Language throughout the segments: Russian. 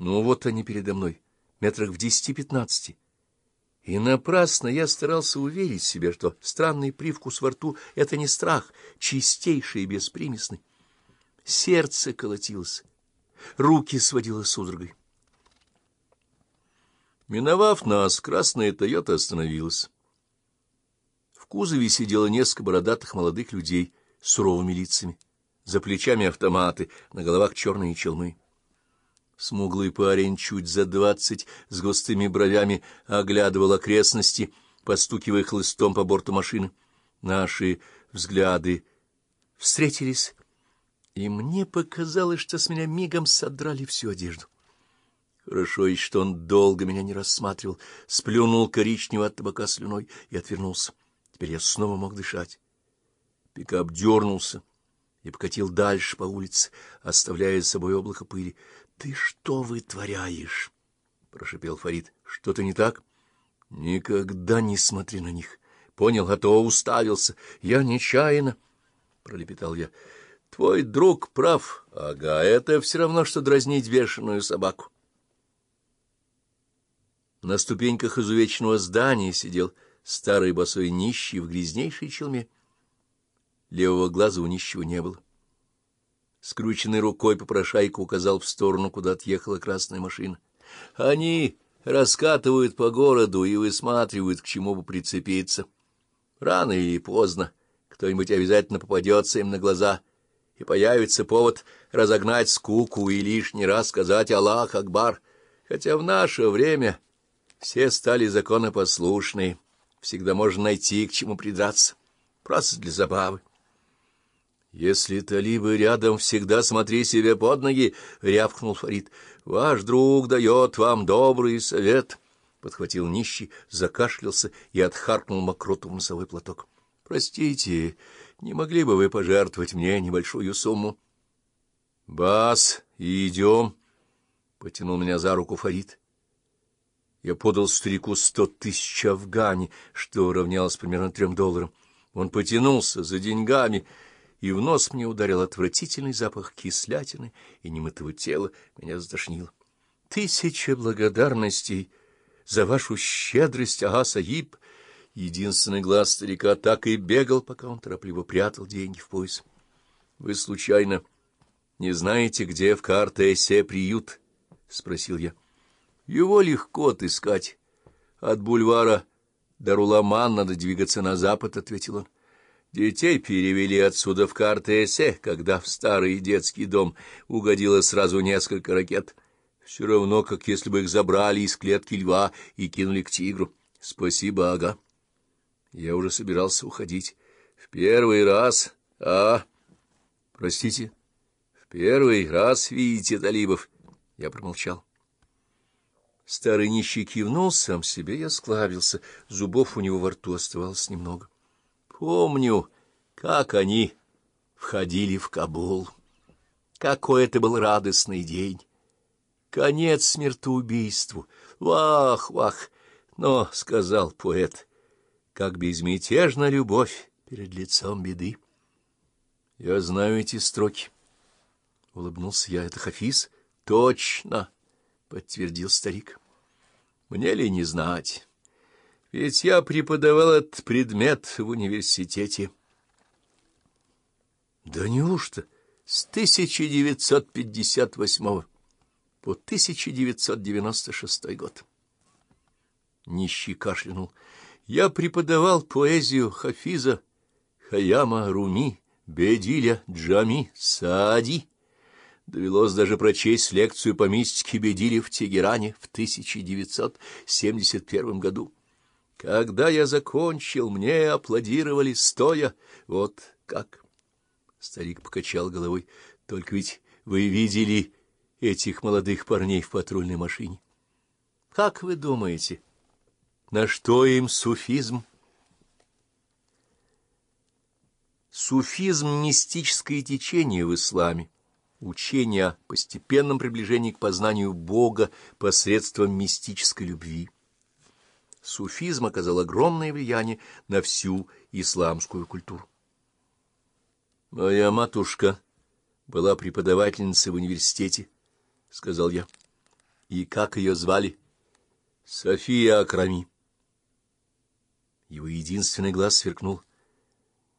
Ну, вот они передо мной, метрах в десяти-пятнадцати. И напрасно я старался уверить себя, что странный привкус во рту — это не страх, чистейший и беспримесный. Сердце колотилось, руки сводило судорогой. Миновав нас, красная «Тойота» остановилась. В кузове сидело несколько бородатых молодых людей с суровыми лицами. За плечами автоматы, на головах черные челмы. Смуглый парень, чуть за двадцать, с густыми бровями, оглядывал окрестности, постукивая хлыстом по борту машины. Наши взгляды встретились, и мне показалось, что с меня мигом содрали всю одежду. Хорошо и что он долго меня не рассматривал, сплюнул коричневого от табака слюной и отвернулся. Теперь я снова мог дышать. Пикап дернулся и покатил дальше по улице, оставляя за собой облако пыли. Ты что вытворяешь? — прошипел Фарид. — Что-то не так? — Никогда не смотри на них. Понял, а то уставился. Я нечаянно, — пролепетал я. — Твой друг прав. Ага, это все равно, что дразнить бешеную собаку. На ступеньках изувеченного здания сидел старый босой нищий в грязнейшей челме. Левого глаза у нищего не было. Скрученной рукой попрошайка указал в сторону, куда отъехала красная машина. — Они раскатывают по городу и высматривают, к чему бы прицепиться. Рано или поздно кто-нибудь обязательно попадется им на глаза, и появится повод разогнать скуку и лишний раз сказать «Аллах Акбар», хотя в наше время все стали законопослушные, всегда можно найти к чему придраться, просто для забавы. — Если талибы рядом, всегда смотри себе под ноги, — рявкнул Фарид. — Ваш друг дает вам добрый совет, — подхватил нищий, закашлялся и отхаркнул мокроту в носовой платок. — Простите, не могли бы вы пожертвовать мне небольшую сумму? — Бас, идем, — потянул меня за руку Фарид. Я подал старику сто тысяч афгани, что равнялось примерно трем долларам. Он потянулся за деньгами — и в нос мне ударил отвратительный запах кислятины и немытого тела, меня затошнило. Тысяча благодарностей за вашу щедрость, ага, Саиб! Единственный глаз старика так и бегал, пока он торопливо прятал деньги в пояс. — Вы, случайно, не знаете, где в Картесе приют? — спросил я. — Его легко отыскать. От бульвара Даруламан надо двигаться на запад, — ответил он. Детей перевели отсюда в Картесе, когда в старый детский дом угодило сразу несколько ракет. Все равно, как если бы их забрали из клетки льва и кинули к тигру. Спасибо, ага. Я уже собирался уходить. В первый раз, а... Простите, в первый раз видите талибов. Я промолчал. Старый нищий кивнул сам себе и осклабился. Зубов у него во рту оставалось немного. Помню, как они входили в Кабул. Какой это был радостный день! Конец смертоубийству! Вах, вах! Но, — сказал поэт, — как безмятежна любовь перед лицом беды. Я знаю эти строки. Улыбнулся я. Это Хафиз? Точно, — подтвердил старик. Мне ли не знать? Ведь я преподавал этот предмет в университете. Да неужто с 1958 по 1996 год? Нищий кашлянул. Я преподавал поэзию Хафиза, Хаяма, Руми, Бедиля, Джами, Саади. Довелось даже прочесть лекцию по мистике Бедиля в Тегеране в 1971 году. Когда я закончил, мне аплодировали стоя. Вот как. Старик покачал головой. Только ведь вы видели этих молодых парней в патрульной машине. Как вы думаете, на что им суфизм? Суфизм — мистическое течение в исламе, учение о постепенном приближении к познанию Бога посредством мистической любви суфизм оказал огромное влияние на всю исламскую культуру. «Моя матушка была преподавательницей в университете», — сказал я. И как ее звали? София Акрами. Его единственный глаз сверкнул.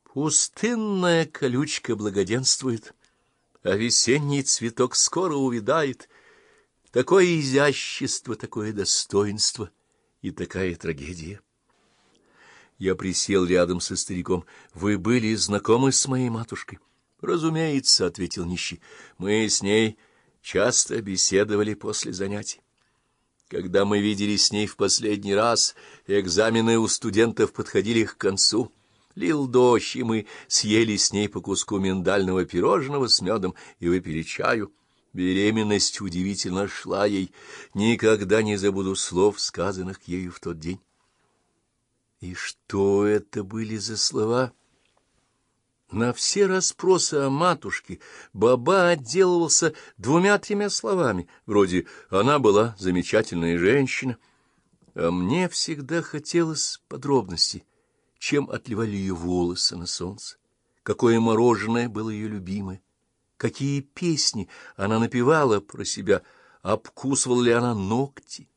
Пустынная колючка благоденствует, а весенний цветок скоро увядает. Такое изящество, такое достоинство и такая трагедия. Я присел рядом со стариком. — Вы были знакомы с моей матушкой? — Разумеется, — ответил нищий. — Мы с ней часто беседовали после занятий. Когда мы виделись с ней в последний раз, экзамены у студентов подходили к концу. Лил дождь, и мы съели с ней по куску миндального пирожного с медом и выпили чаю. Беременность удивительно шла ей. Никогда не забуду слов, сказанных ею в тот день. И что это были за слова? На все расспросы о матушке Баба отделывался двумя-тремя словами, вроде «она была замечательная женщина», а мне всегда хотелось подробностей, чем отливали ее волосы на солнце, какое мороженое было ее любимое, какие песни она напевала про себя, обкусывала ли она ногти,